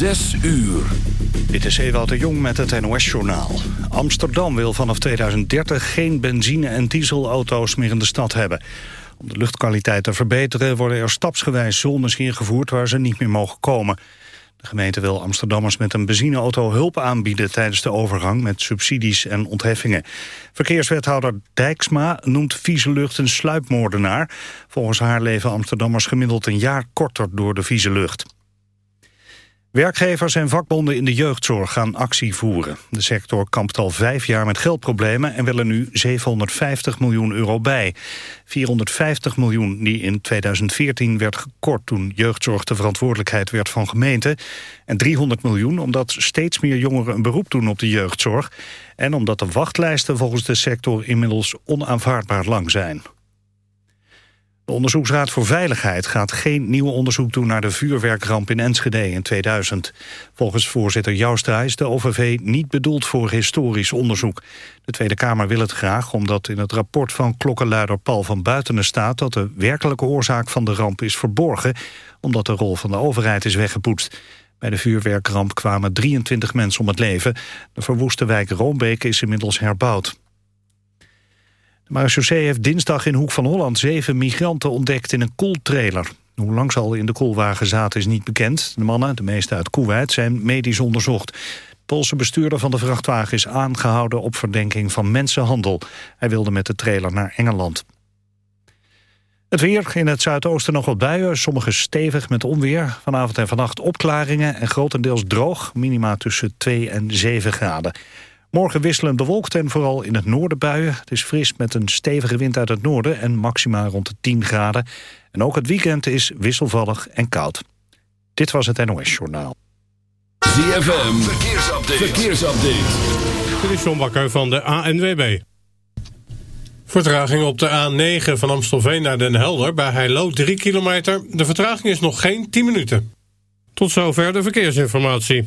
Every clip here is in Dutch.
Zes uur. Dit is Ewout de Jong met het NOS-journaal. Amsterdam wil vanaf 2030 geen benzine- en dieselauto's meer in de stad hebben. Om de luchtkwaliteit te verbeteren worden er stapsgewijs zones ingevoerd waar ze niet meer mogen komen. De gemeente wil Amsterdammers met een benzineauto hulp aanbieden tijdens de overgang met subsidies en ontheffingen. Verkeerswethouder Dijksma noemt vieze lucht een sluipmoordenaar. Volgens haar leven Amsterdammers gemiddeld een jaar korter door de vieze lucht. Werkgevers en vakbonden in de jeugdzorg gaan actie voeren. De sector kampt al vijf jaar met geldproblemen en wil er nu 750 miljoen euro bij. 450 miljoen die in 2014 werd gekort toen jeugdzorg de verantwoordelijkheid werd van gemeenten. En 300 miljoen omdat steeds meer jongeren een beroep doen op de jeugdzorg. En omdat de wachtlijsten volgens de sector inmiddels onaanvaardbaar lang zijn. De Onderzoeksraad voor Veiligheid gaat geen nieuw onderzoek doen naar de vuurwerkramp in Enschede in 2000. Volgens voorzitter Joustra is de OVV niet bedoeld voor historisch onderzoek. De Tweede Kamer wil het graag omdat in het rapport van klokkenluider Paul van Buitenen staat dat de werkelijke oorzaak van de ramp is verborgen, omdat de rol van de overheid is weggepoetst. Bij de vuurwerkramp kwamen 23 mensen om het leven. De verwoeste wijk Roombeek is inmiddels herbouwd. De marechaussee heeft dinsdag in Hoek van Holland zeven migranten ontdekt in een koeltrailer. Hoe lang ze al in de koelwagen zaten is niet bekend. De mannen, de meeste uit Kuwait, zijn medisch onderzocht. De Poolse bestuurder van de vrachtwagen is aangehouden op verdenking van mensenhandel. Hij wilde met de trailer naar Engeland. Het weer, in het zuidoosten nog wat buien, sommige stevig met onweer. Vanavond en vannacht opklaringen en grotendeels droog, minima tussen 2 en 7 graden. Morgen wisselend bewolkt en vooral in het noorden buien. Het is fris met een stevige wind uit het noorden en maxima rond de 10 graden. En ook het weekend is wisselvallig en koud. Dit was het NOS Journaal. ZFM, verkeersupdate. verkeersupdate. Dit is John Bakker van de ANWB. Vertraging op de A9 van Amstelveen naar Den Helder... bij Heilo 3 kilometer. De vertraging is nog geen 10 minuten. Tot zover de verkeersinformatie.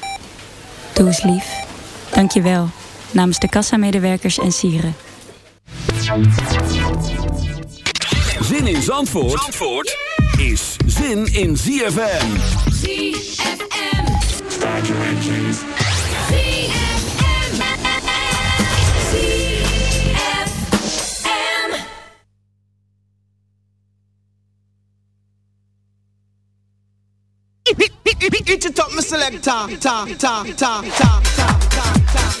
Doe eens lief. Dank je wel. Namens de kassamedewerkers en sieren. Zin in Zandvoort, Zandvoort is zin in ZFM. ZFM. ZFM. Eat it up, my selector. Ta, ta, ta, ta, ta, ta, ta. I've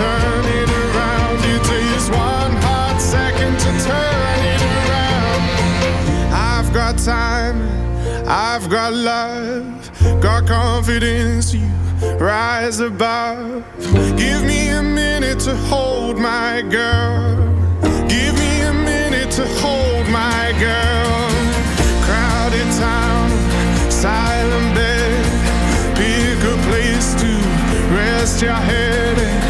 Turn it around. It takes one hot second to turn it around. I've got time, I've got love, got confidence. You rise above. Give me a minute to hold my girl. Give me a minute to hold my girl. Crowded town, silent bed. Pick a place to rest your head.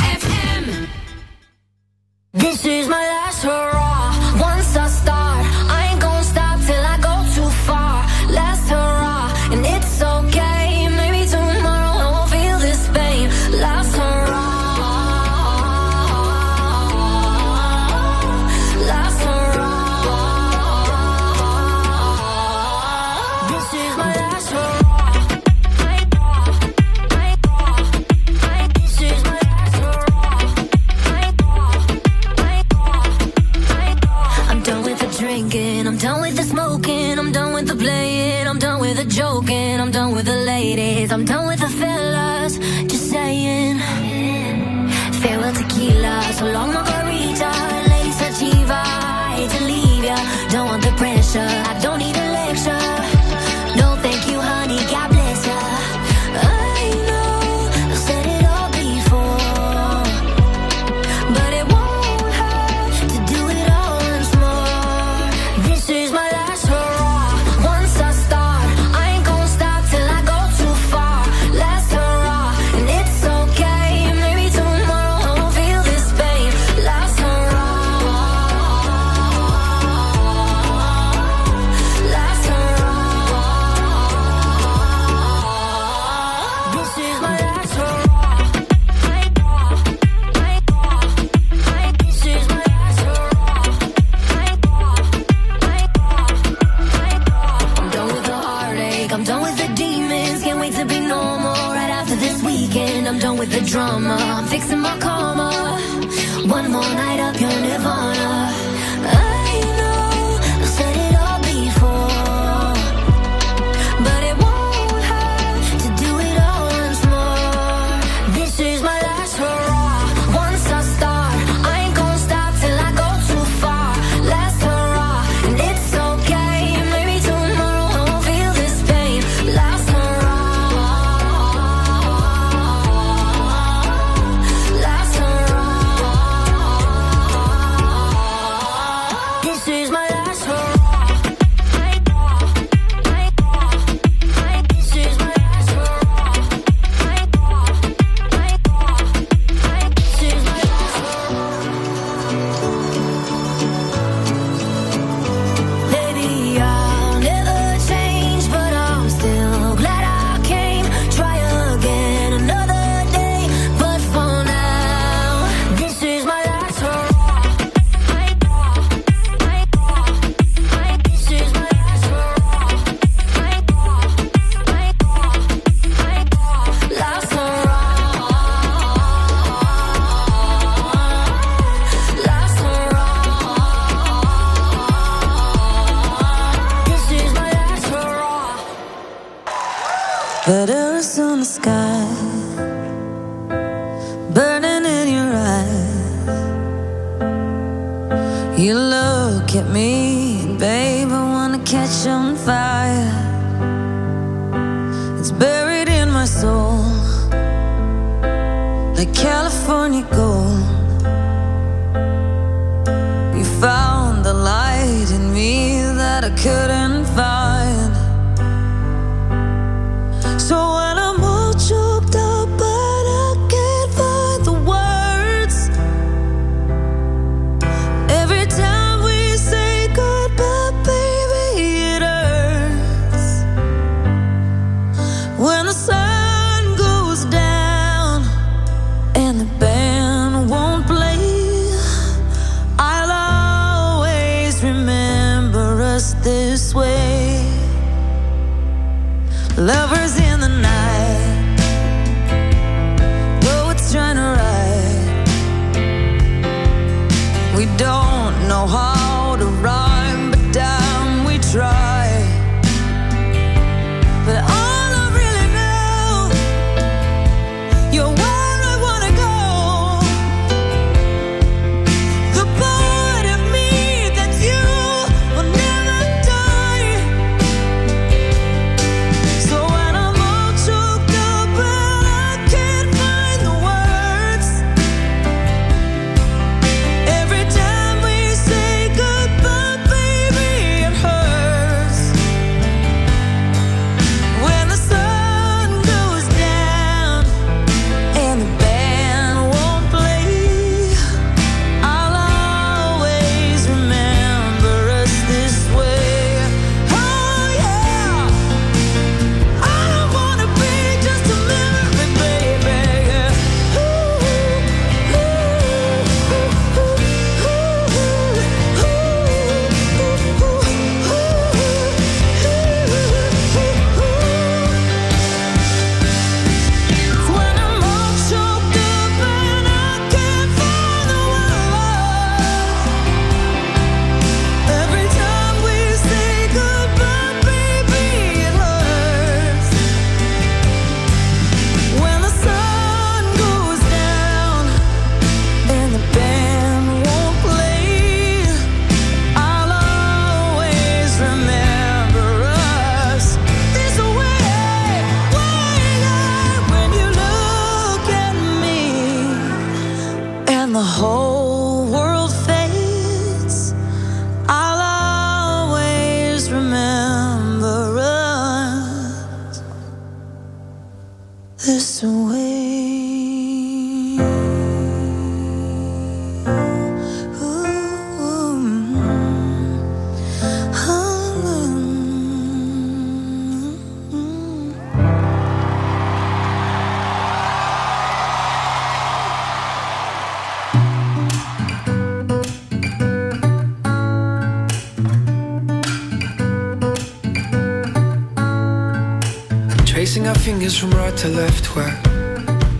our fingers from right to left. We're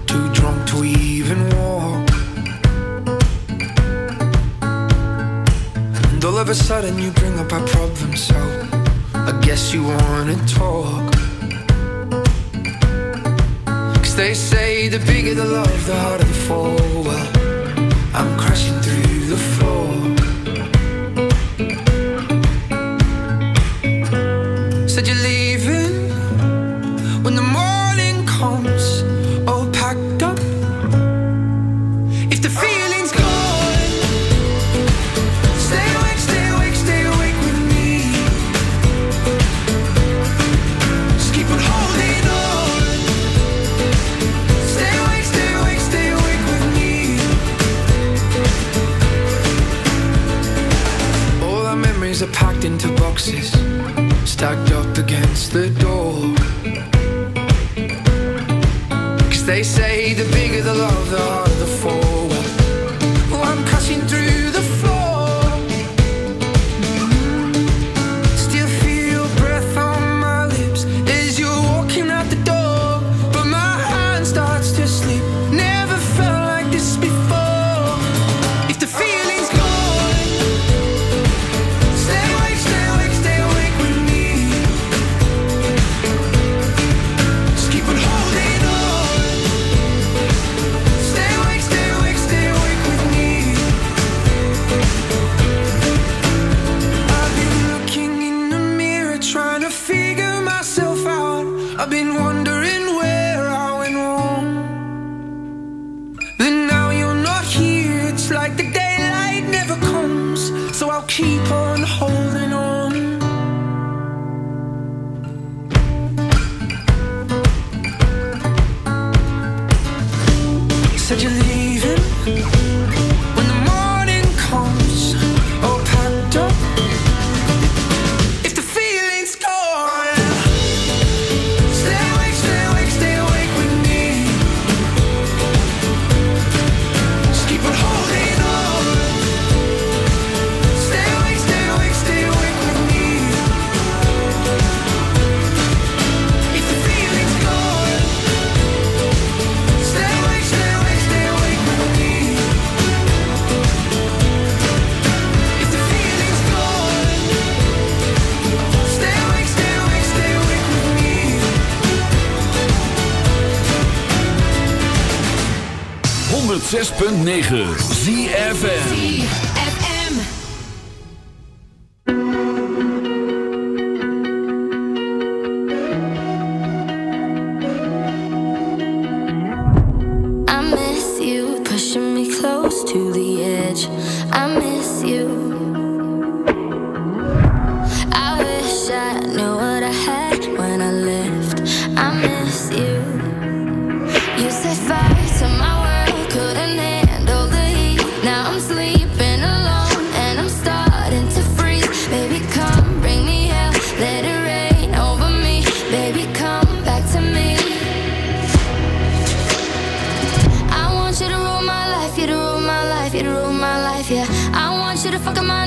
too drunk to even walk. And all of a sudden, you bring up our problem, so I guess you wanna talk. Cause they say the bigger the love, the harder the fall. Well, packed into boxes, stacked up against the door. Cause they say the bigger the love, the harder 9.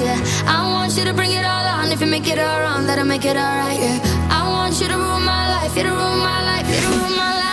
yeah. I want you to bring it all on. If you make it all wrong, that'll make it all right, yeah. I want you to rule my life, you to rule my life, you to rule my life.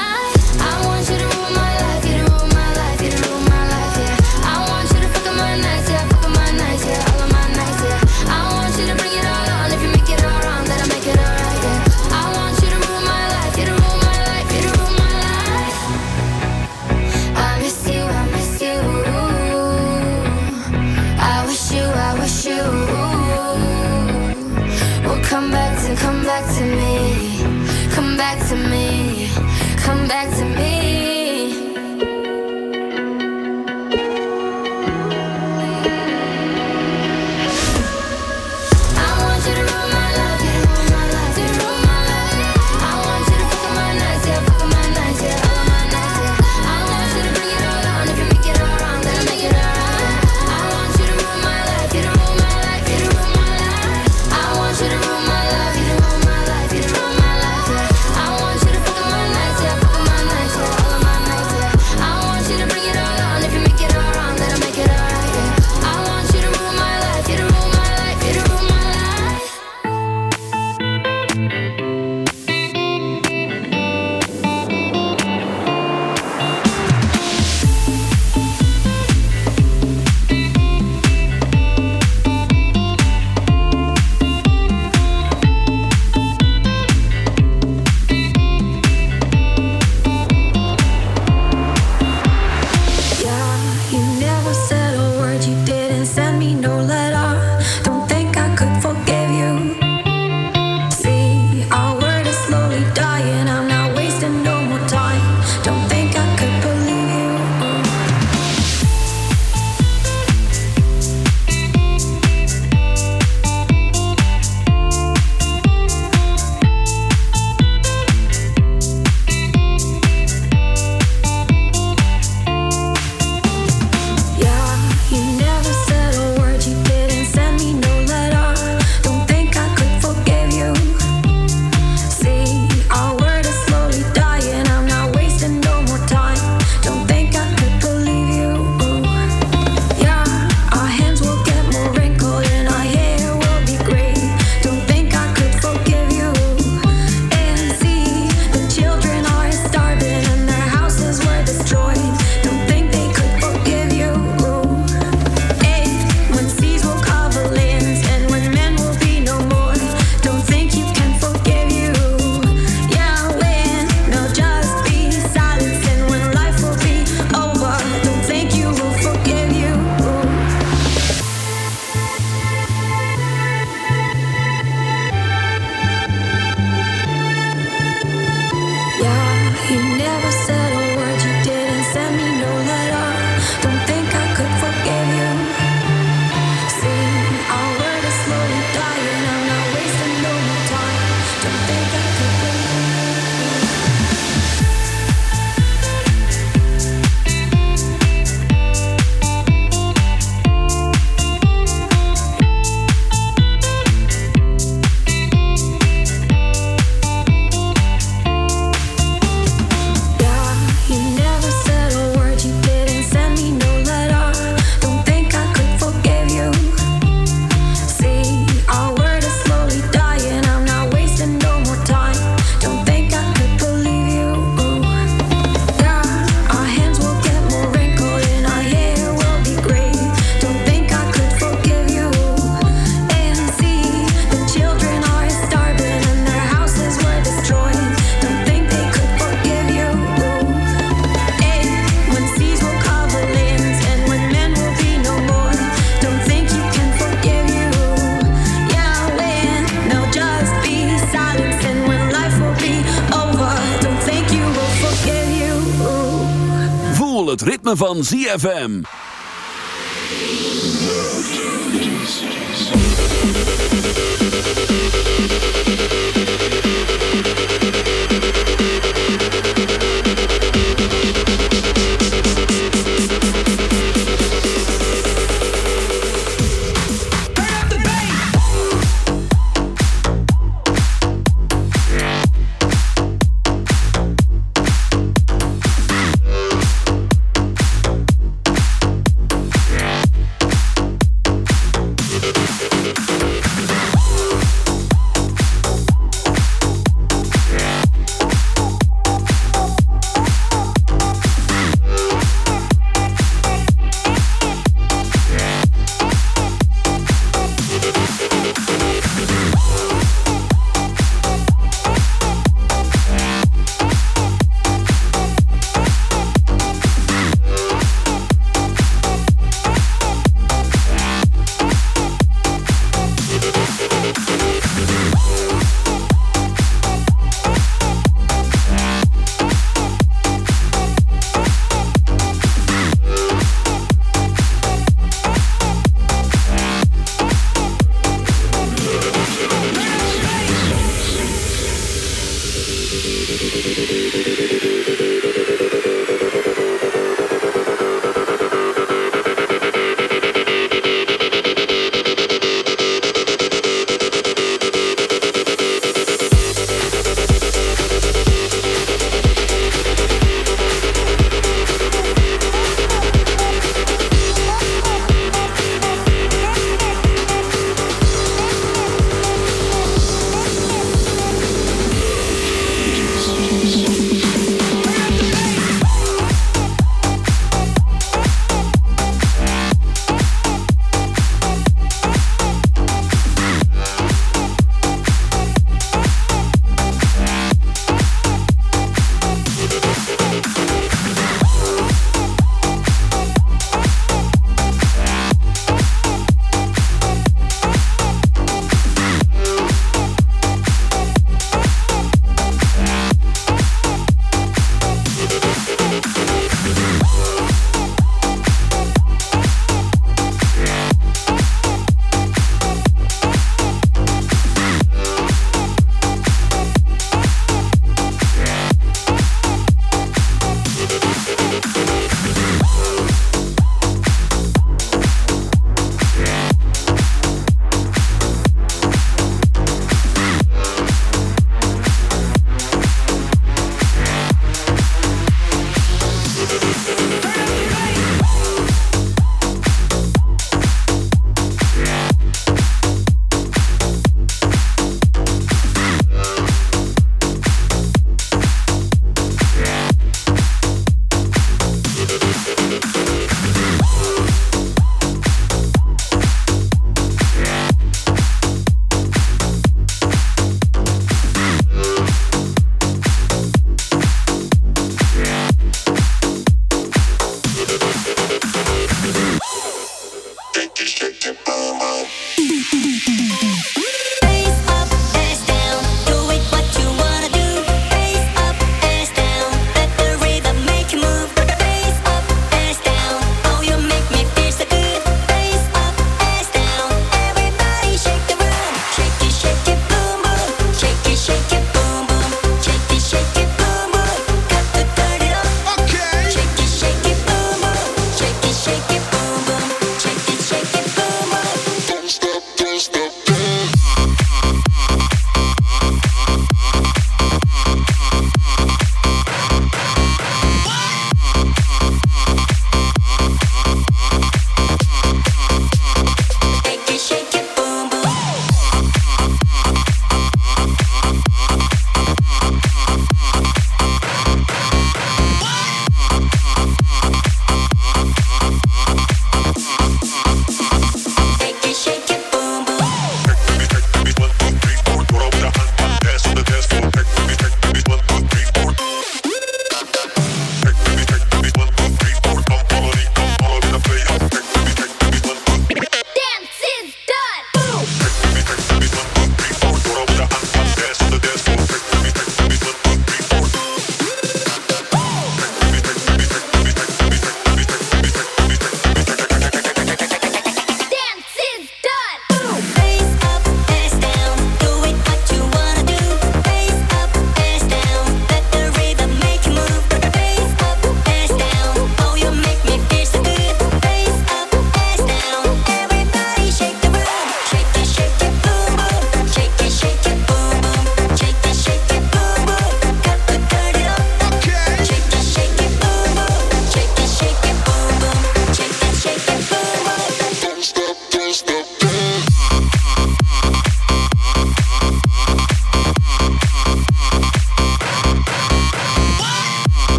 Van ZFM.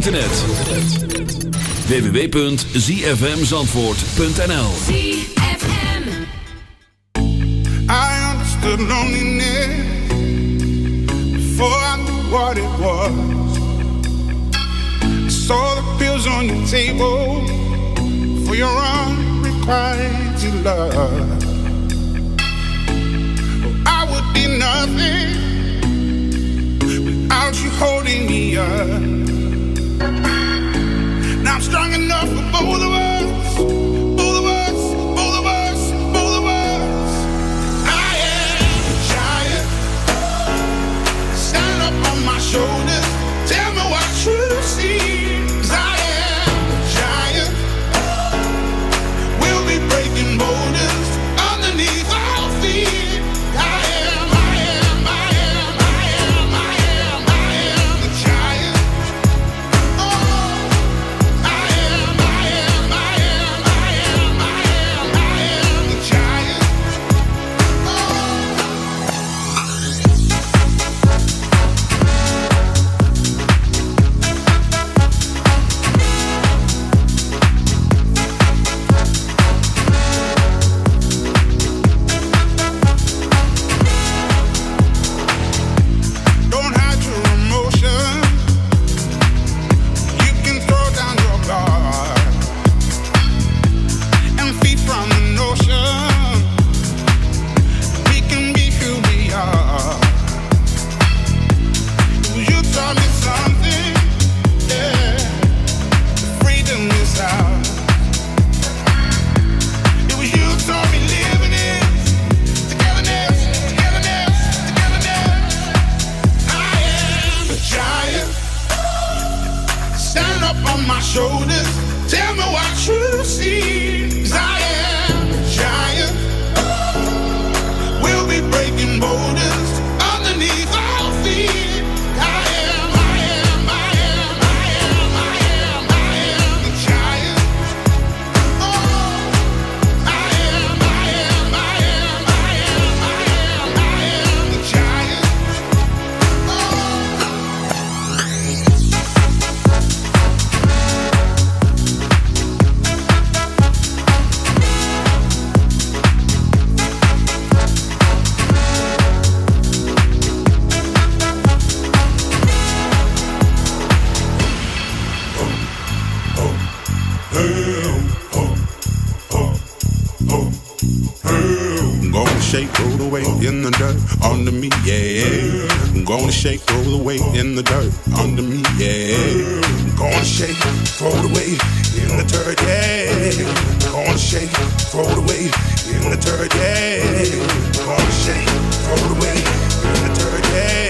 internet. www.zfmzandvoort.nl I understood loneliness Before I knew what it was. I saw the pills on your table For your unrequited love. I would be nothing Without you holding me up strong enough for both of us. shake, throw the weight in the dirt under me, yeah. Gonna shake, throw the weight in the dirt under me, yeah. Gonna shake, throw the weight in the dirt, yeah. Gonna shake, throw the weight in the dirt, yeah. Gonna shake, throw the weight in the dirt, yeah.